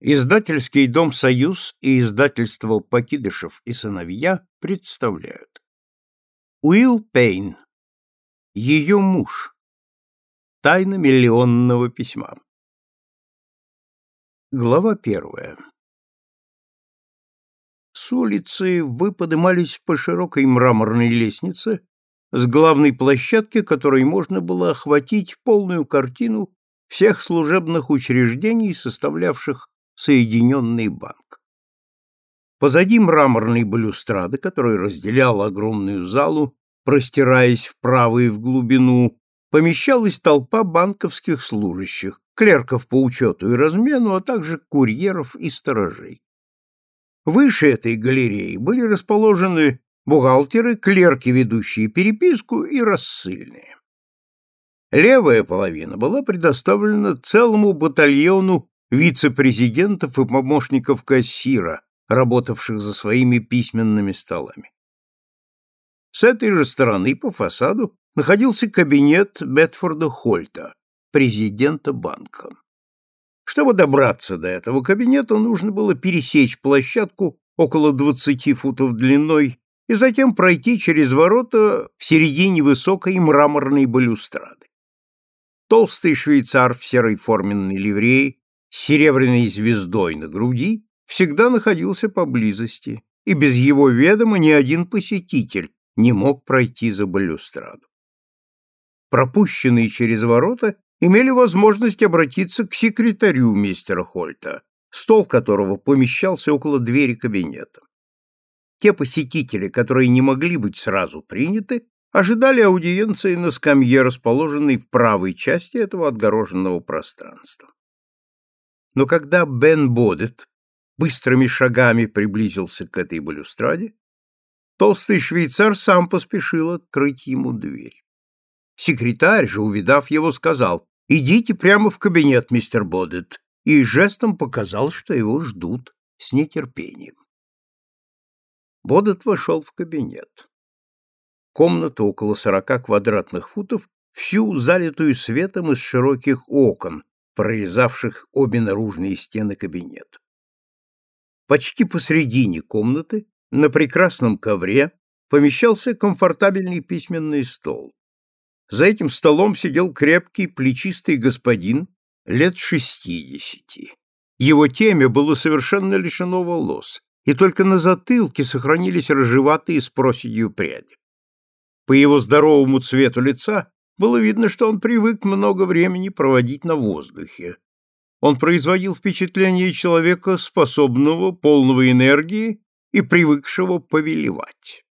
Издательский дом «Союз» и издательство «Покидышев и сыновья» представляют. Уилл Пейн. Ее муж. Тайна миллионного письма. Глава первая. С улицы вы подымались по широкой мраморной лестнице с главной площадки, которой можно было охватить полную картину всех служебных учреждений, составлявших Соединенный банк. Позади мраморной балюстрады, которая разделяла огромную залу, простираясь вправо и в глубину, помещалась толпа банковских служащих, клерков по учету и размену, а также курьеров и сторожей. Выше этой галереи были расположены бухгалтеры, клерки, ведущие переписку и рассыльные. Левая половина была предоставлена целому батальону вице-президентов и помощников кассира, работавших за своими письменными столами. С этой же стороны по фасаду находился кабинет Бетфорда Хольта, президента банка. Чтобы добраться до этого кабинета, нужно было пересечь площадку около 20 футов длиной и затем пройти через ворота в середине высокой мраморной балюстрады. Толстый швейцар в серой форменной ливреи серебряной звездой на груди всегда находился поблизости, и без его ведома ни один посетитель не мог пройти за балюстраду. Пропущенные через ворота имели возможность обратиться к секретарю мистера Хольта, стол которого помещался около двери кабинета. Те посетители, которые не могли быть сразу приняты, ожидали аудиенции на скамье, расположенной в правой части этого отгороженного пространства. Но когда Бен Бодет быстрыми шагами приблизился к этой балюстраде, толстый швейцар сам поспешил открыть ему дверь. Секретарь же, увидав его, сказал, «Идите прямо в кабинет, мистер Бодет», и жестом показал, что его ждут с нетерпением. Бодет вошел в кабинет. Комната около сорока квадратных футов, всю залитую светом из широких окон, прорезавших обе наружные стены кабинета. Почти посредине комнаты, на прекрасном ковре, помещался комфортабельный письменный стол. За этим столом сидел крепкий, плечистый господин лет шестидесяти. Его темя было совершенно лишено волос, и только на затылке сохранились рыжеватые с проседью пряди. По его здоровому цвету лица было видно, что он привык много времени проводить на воздухе. Он производил впечатление человека, способного, полного энергии и привыкшего повелевать.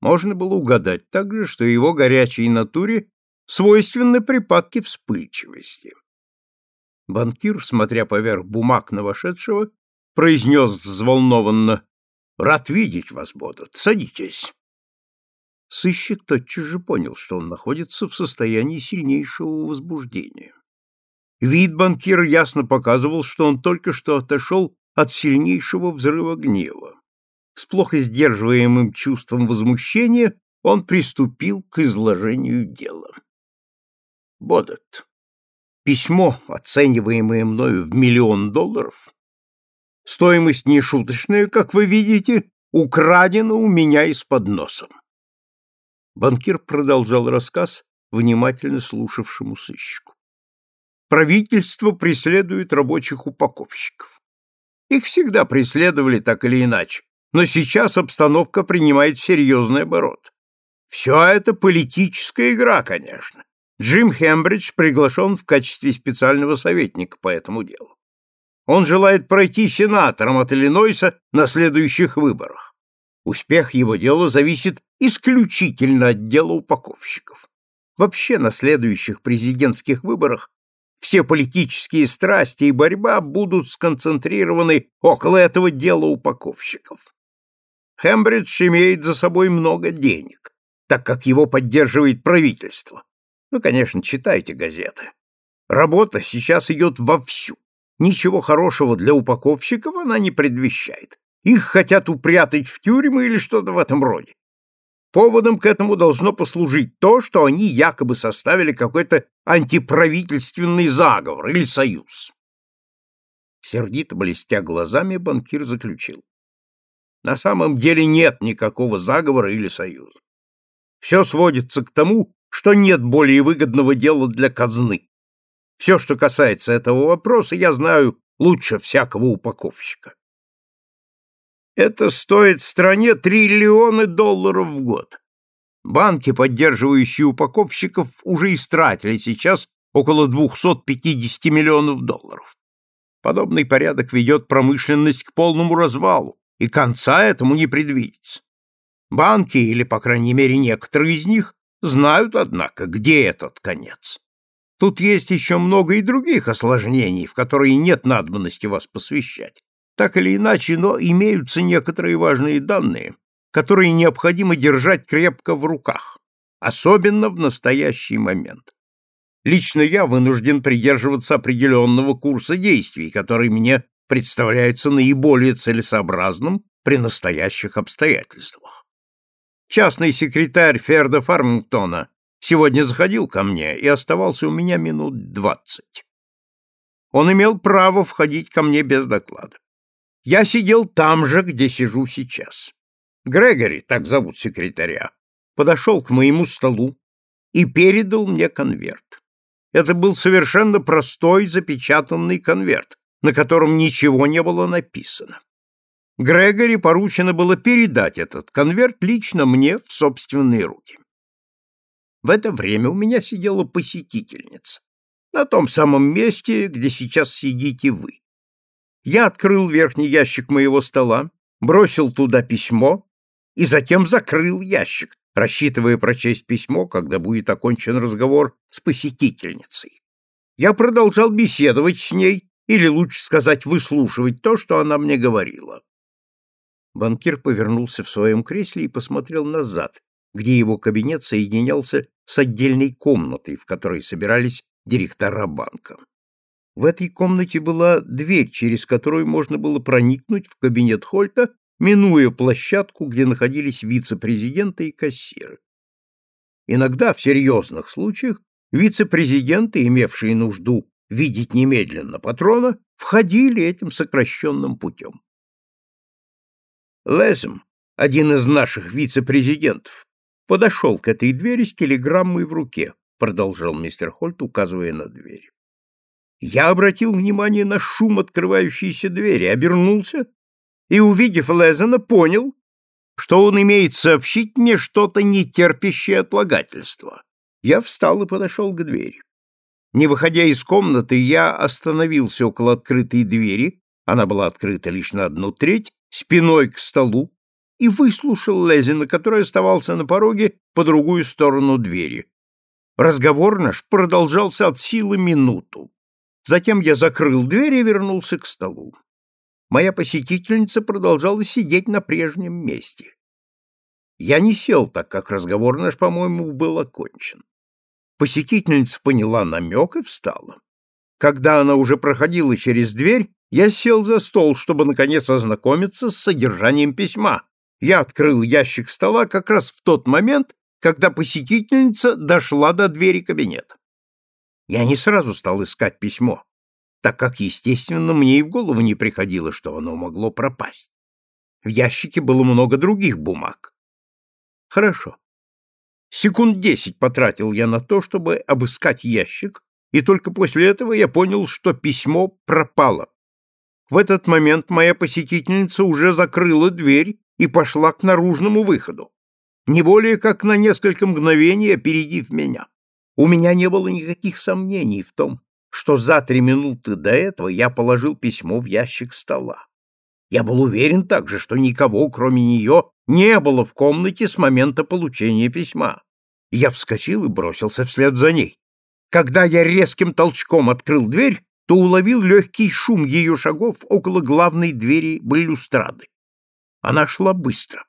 Можно было угадать также, что его горячей натуре свойственны припадки вспыльчивости. Банкир, смотря поверх бумаг на вошедшего, произнес взволнованно «Рад видеть вас, Бодот. Садитесь». Сыщик тотчас же понял, что он находится в состоянии сильнейшего возбуждения. Вид банкира ясно показывал, что он только что отошел от сильнейшего взрыва гнева. С плохо сдерживаемым чувством возмущения он приступил к изложению дела. Бодот. Письмо, оцениваемое мною в миллион долларов, стоимость нешуточная, как вы видите, украдена у меня из-под носа. Банкир продолжал рассказ внимательно слушавшему сыщику. Правительство преследует рабочих упаковщиков. Их всегда преследовали так или иначе, но сейчас обстановка принимает серьезный оборот. Все это политическая игра, конечно. Джим Хембридж приглашен в качестве специального советника по этому делу. Он желает пройти сенатором от Иллинойса на следующих выборах. Успех его дела зависит исключительно от дела упаковщиков. Вообще на следующих президентских выборах все политические страсти и борьба будут сконцентрированы около этого дела упаковщиков. Хембридж имеет за собой много денег, так как его поддерживает правительство. Вы, конечно, читайте газеты. Работа сейчас идет вовсю. Ничего хорошего для упаковщиков она не предвещает. Их хотят упрятать в тюрьмы или что-то в этом роде. Поводом к этому должно послужить то, что они якобы составили какой-то антиправительственный заговор или союз. Сердито блестя глазами, банкир заключил. На самом деле нет никакого заговора или союза. Все сводится к тому, что нет более выгодного дела для казны. Все, что касается этого вопроса, я знаю лучше всякого упаковщика. Это стоит стране триллионы долларов в год. Банки, поддерживающие упаковщиков, уже истратили сейчас около 250 миллионов долларов. Подобный порядок ведет промышленность к полному развалу, и конца этому не предвидится. Банки, или, по крайней мере, некоторые из них, знают, однако, где этот конец. Тут есть еще много и других осложнений, в которые нет надобности вас посвящать. Так или иначе, но имеются некоторые важные данные, которые необходимо держать крепко в руках, особенно в настоящий момент. Лично я вынужден придерживаться определенного курса действий, который мне представляется наиболее целесообразным при настоящих обстоятельствах. Частный секретарь Ферда Фармингтона сегодня заходил ко мне и оставался у меня минут двадцать. Он имел право входить ко мне без доклада. Я сидел там же, где сижу сейчас. Грегори, так зовут секретаря, подошел к моему столу и передал мне конверт. Это был совершенно простой запечатанный конверт, на котором ничего не было написано. Грегори поручено было передать этот конверт лично мне в собственные руки. В это время у меня сидела посетительница, на том самом месте, где сейчас сидите вы. Я открыл верхний ящик моего стола, бросил туда письмо и затем закрыл ящик, рассчитывая прочесть письмо, когда будет окончен разговор с посетительницей. Я продолжал беседовать с ней, или лучше сказать, выслушивать то, что она мне говорила. Банкир повернулся в своем кресле и посмотрел назад, где его кабинет соединялся с отдельной комнатой, в которой собирались директора банка. В этой комнате была дверь, через которую можно было проникнуть в кабинет Хольта, минуя площадку, где находились вице-президенты и кассиры. Иногда, в серьезных случаях, вице-президенты, имевшие нужду видеть немедленно патрона, входили этим сокращенным путем. Лезем, один из наших вице-президентов, подошел к этой двери с телеграммой в руке, продолжал мистер Хольт, указывая на дверь. Я обратил внимание на шум открывающейся двери, обернулся и, увидев Лезена, понял, что он имеет сообщить мне что-то нетерпящее отлагательства. Я встал и подошел к двери. Не выходя из комнаты, я остановился около открытой двери, она была открыта лишь на одну треть, спиной к столу, и выслушал Лезина, который оставался на пороге по другую сторону двери. Разговор наш продолжался от силы минуту. Затем я закрыл дверь и вернулся к столу. Моя посетительница продолжала сидеть на прежнем месте. Я не сел, так как разговор наш, по-моему, был окончен. Посетительница поняла намек и встала. Когда она уже проходила через дверь, я сел за стол, чтобы, наконец, ознакомиться с содержанием письма. Я открыл ящик стола как раз в тот момент, когда посетительница дошла до двери кабинета. Я не сразу стал искать письмо, так как, естественно, мне и в голову не приходило, что оно могло пропасть. В ящике было много других бумаг. Хорошо. Секунд десять потратил я на то, чтобы обыскать ящик, и только после этого я понял, что письмо пропало. В этот момент моя посетительница уже закрыла дверь и пошла к наружному выходу, не более как на несколько мгновений опередив меня. У меня не было никаких сомнений в том, что за три минуты до этого я положил письмо в ящик стола. Я был уверен также, что никого, кроме нее, не было в комнате с момента получения письма. Я вскочил и бросился вслед за ней. Когда я резким толчком открыл дверь, то уловил легкий шум ее шагов около главной двери балюстрады. Она шла быстро.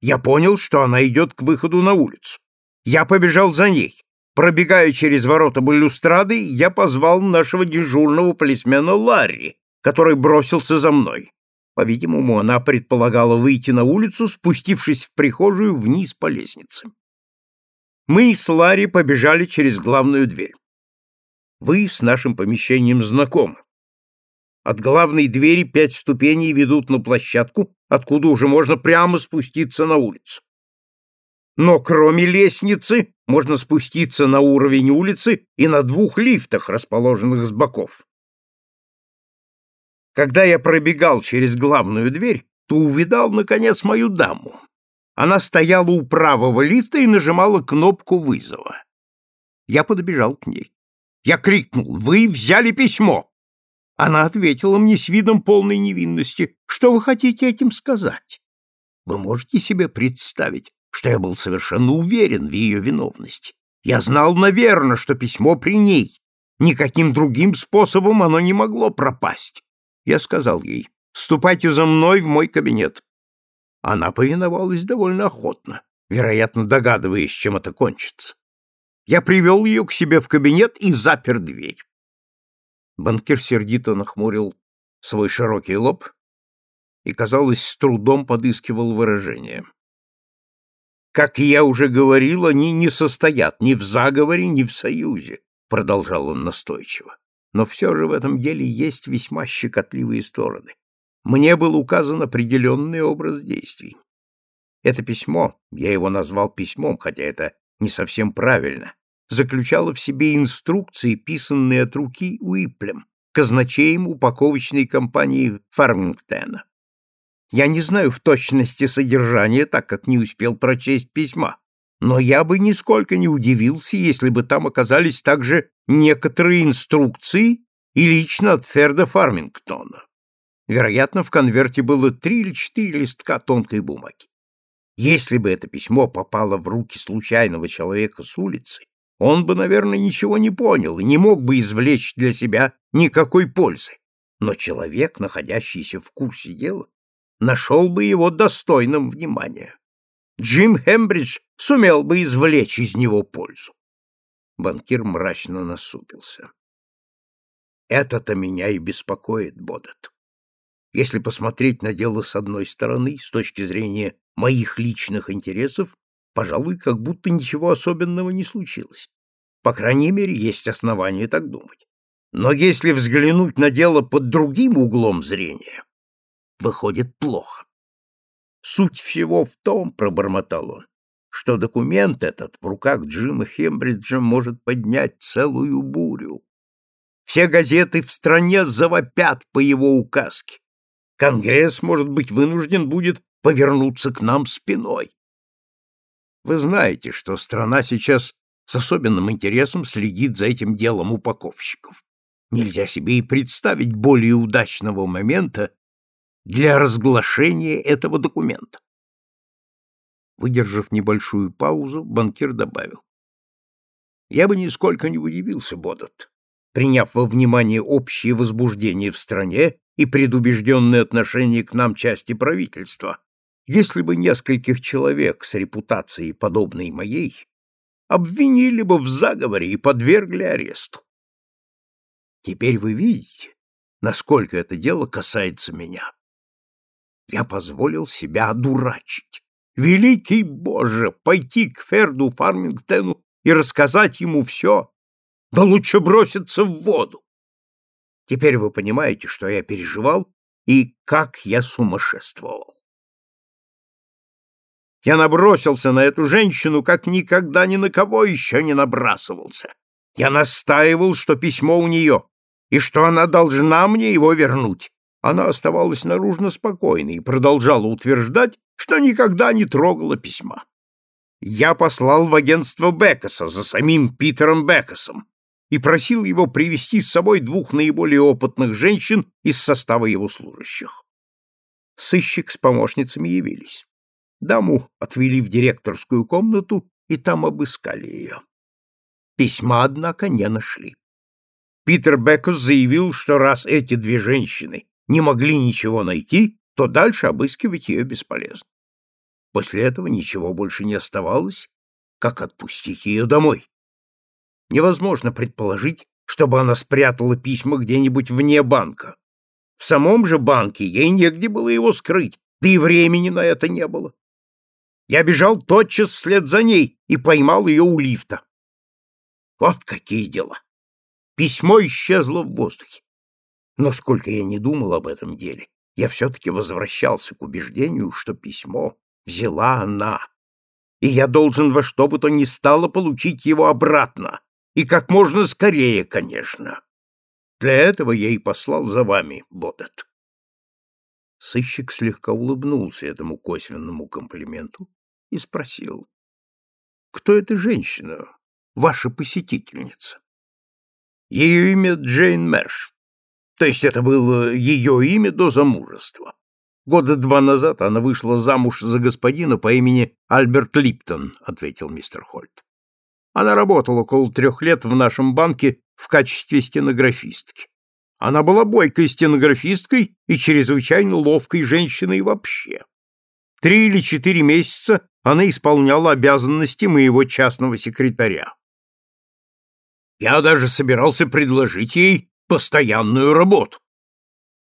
Я понял, что она идет к выходу на улицу. Я побежал за ней. Пробегая через ворота балюстрады, я позвал нашего дежурного полисмена Ларри, который бросился за мной. По-видимому, она предполагала выйти на улицу, спустившись в прихожую вниз по лестнице. Мы с Ларри побежали через главную дверь. Вы с нашим помещением знакомы. От главной двери пять ступеней ведут на площадку, откуда уже можно прямо спуститься на улицу. Но кроме лестницы можно спуститься на уровень улицы и на двух лифтах, расположенных с боков. Когда я пробегал через главную дверь, то увидал, наконец, мою даму. Она стояла у правого лифта и нажимала кнопку вызова. Я подбежал к ней. Я крикнул «Вы взяли письмо!» Она ответила мне с видом полной невинности. «Что вы хотите этим сказать?» Вы можете себе представить, что я был совершенно уверен в ее виновности. Я знал, наверное, что письмо при ней. Никаким другим способом оно не могло пропасть. Я сказал ей, ступайте за мной в мой кабинет. Она повиновалась довольно охотно, вероятно, догадываясь, чем это кончится. Я привел ее к себе в кабинет и запер дверь. Банкир сердито нахмурил свой широкий лоб и, казалось, с трудом подыскивал выражение. «Как я уже говорил, они не состоят ни в заговоре, ни в союзе», — продолжал он настойчиво. «Но все же в этом деле есть весьма щекотливые стороны мне был указан определенный образ действий. Это письмо, я его назвал письмом, хотя это не совсем правильно, заключало в себе инструкции, писанные от руки Уиплем, казначеем упаковочной компании Фармингтона. Я не знаю в точности содержания, так как не успел прочесть письма, но я бы нисколько не удивился, если бы там оказались также некоторые инструкции и лично от Ферда Фармингтона. Вероятно, в конверте было три или четыре листка тонкой бумаги. Если бы это письмо попало в руки случайного человека с улицы, он бы, наверное, ничего не понял и не мог бы извлечь для себя никакой пользы. Но человек, находящийся в курсе дела, нашел бы его достойным внимания. Джим Хембридж сумел бы извлечь из него пользу. Банкир мрачно насупился. «Это-то меня и беспокоит, Бодет. Если посмотреть на дело с одной стороны, с точки зрения моих личных интересов, пожалуй, как будто ничего особенного не случилось. По крайней мере, есть основания так думать. Но если взглянуть на дело под другим углом зрения, выходит плохо. Суть всего в том, пробормотал он, что документ этот в руках Джима Хембриджа может поднять целую бурю. Все газеты в стране завопят по его указке. Конгресс, может быть, вынужден будет повернуться к нам спиной. Вы знаете, что страна сейчас с особенным интересом следит за этим делом упаковщиков. Нельзя себе и представить более удачного момента для разглашения этого документа. Выдержав небольшую паузу, банкир добавил. Я бы нисколько не удивился, Бодот, приняв во внимание общее возбуждение в стране и предубежденное отношение к нам части правительства, если бы нескольких человек с репутацией, подобной моей, обвинили бы в заговоре и подвергли аресту. Теперь вы видите, насколько это дело касается меня. Я позволил себя одурачить. Великий Боже, пойти к Ферду Фармингтону и рассказать ему все, да лучше броситься в воду. Теперь вы понимаете, что я переживал и как я сумасшествовал. Я набросился на эту женщину, как никогда ни на кого еще не набрасывался. Я настаивал, что письмо у нее, и что она должна мне его вернуть. Она оставалась наружно спокойной и продолжала утверждать, что никогда не трогала письма. Я послал в агентство Беккеса за самим Питером Беккесом, и просил его привести с собой двух наиболее опытных женщин из состава его служащих. Сыщик с помощницами явились. Даму отвели в директорскую комнату и там обыскали ее. Письма, однако, не нашли. Питер Беккус заявил, что раз эти две женщины не могли ничего найти, то дальше обыскивать ее бесполезно. После этого ничего больше не оставалось, как отпустить ее домой. Невозможно предположить, чтобы она спрятала письма где-нибудь вне банка. В самом же банке ей негде было его скрыть, да и времени на это не было. Я бежал тотчас вслед за ней и поймал ее у лифта. Вот какие дела. Письмо исчезло в воздухе. Но сколько я не думал об этом деле, я все-таки возвращался к убеждению, что письмо взяла она, и я должен во что бы то ни стало получить его обратно, и как можно скорее, конечно. Для этого я и послал за вами, Бодет. Сыщик слегка улыбнулся этому косвенному комплименту и спросил. — Кто эта женщина, ваша посетительница? — Ее имя Джейн Мерш. То есть это было ее имя до замужества. Года два назад она вышла замуж за господина по имени Альберт Липтон, ответил мистер Хольт. Она работала около трех лет в нашем банке в качестве стенографистки. Она была бойкой стенографисткой и чрезвычайно ловкой женщиной вообще. Три или четыре месяца она исполняла обязанности моего частного секретаря. Я даже собирался предложить ей постоянную работу.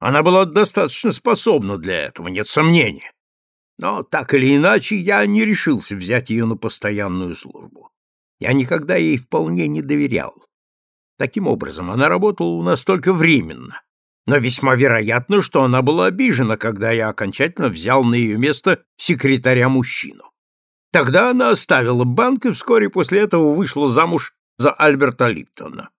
Она была достаточно способна для этого, нет сомнения. Но так или иначе я не решился взять ее на постоянную службу. Я никогда ей вполне не доверял. Таким образом, она работала у нас только временно. Но весьма вероятно, что она была обижена, когда я окончательно взял на ее место секретаря-мужчину. Тогда она оставила банк и вскоре после этого вышла замуж за Альберта Липтона.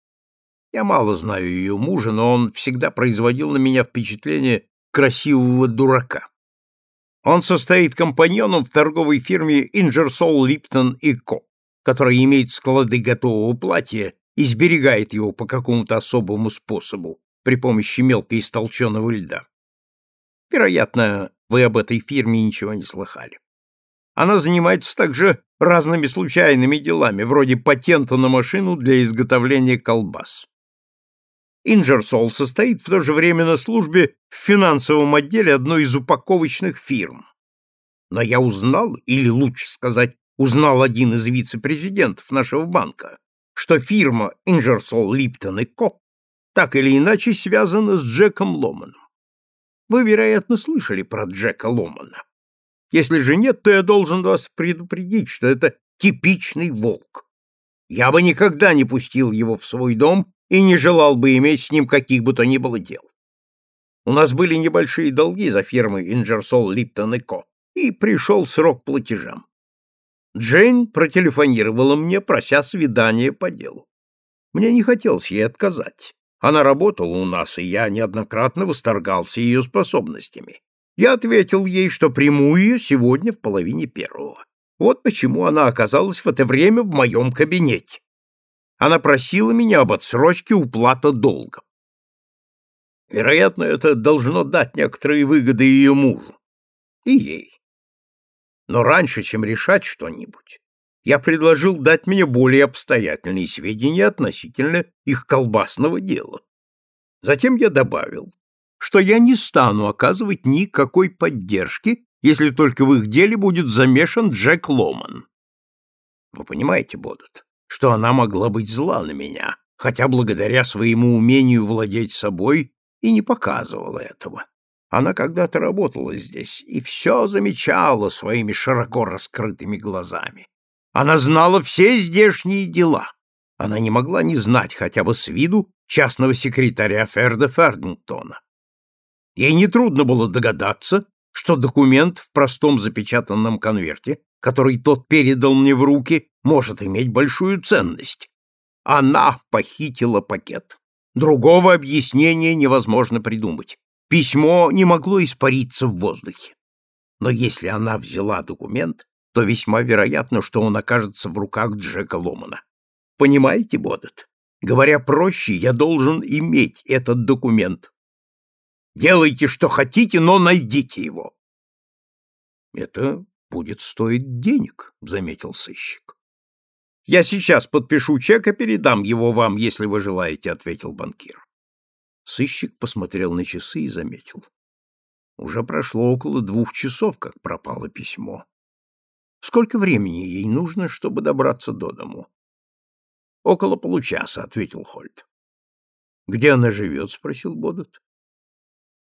Я мало знаю ее мужа, но он всегда производил на меня впечатление красивого дурака. Он состоит компаньоном в торговой фирме Инжерсол Липтон и Ко, которая имеет склады готового платья и сберегает его по какому-то особому способу при помощи мелко истолченного льда. Вероятно, вы об этой фирме ничего не слыхали. Она занимается также разными случайными делами, вроде патента на машину для изготовления колбас. Инжерсол состоит в то же время на службе в финансовом отделе одной из упаковочных фирм. Но я узнал, или лучше сказать, узнал один из вице-президентов нашего банка, что фирма Инжерсол Липтон и Ко так или иначе связана с Джеком Ломаном. Вы, вероятно, слышали про Джека Ломана. Если же нет, то я должен вас предупредить, что это типичный волк. Я бы никогда не пустил его в свой дом и не желал бы иметь с ним каких бы то ни было дел. У нас были небольшие долги за фирмой Инжерсол Липтон и Ко, и пришел срок платежам. Джейн протелефонировала мне, прося свидания по делу. Мне не хотелось ей отказать. Она работала у нас, и я неоднократно восторгался ее способностями. Я ответил ей, что приму ее сегодня в половине первого. Вот почему она оказалась в это время в моем кабинете. Она просила меня об отсрочке уплаты долга. Вероятно, это должно дать некоторые выгоды ее мужу. И ей. Но раньше, чем решать что-нибудь, я предложил дать мне более обстоятельные сведения относительно их колбасного дела. Затем я добавил, что я не стану оказывать никакой поддержки, если только в их деле будет замешан Джек Ломан. Вы понимаете, Бодот, что она могла быть зла на меня, хотя благодаря своему умению владеть собой и не показывала этого. Она когда-то работала здесь и все замечала своими широко раскрытыми глазами. Она знала все здешние дела. Она не могла не знать хотя бы с виду частного секретаря Ферда Фердингтона. Ей нетрудно было догадаться, что документ в простом запечатанном конверте, который тот передал мне в руки, может иметь большую ценность. Она похитила пакет. Другого объяснения невозможно придумать. Письмо не могло испариться в воздухе. Но если она взяла документ, то весьма вероятно, что он окажется в руках Джека Ломана. Понимаете, Бодет? Говоря проще, я должен иметь этот документ. Делайте, что хотите, но найдите его. Это будет стоить денег, заметил сыщик. Я сейчас подпишу чек и передам его вам, если вы желаете, ответил банкир. Сыщик посмотрел на часы и заметил. Уже прошло около двух часов, как пропало письмо. Сколько времени ей нужно, чтобы добраться до дому? Около получаса, ответил Хольт. Где она живет? спросил Бодот.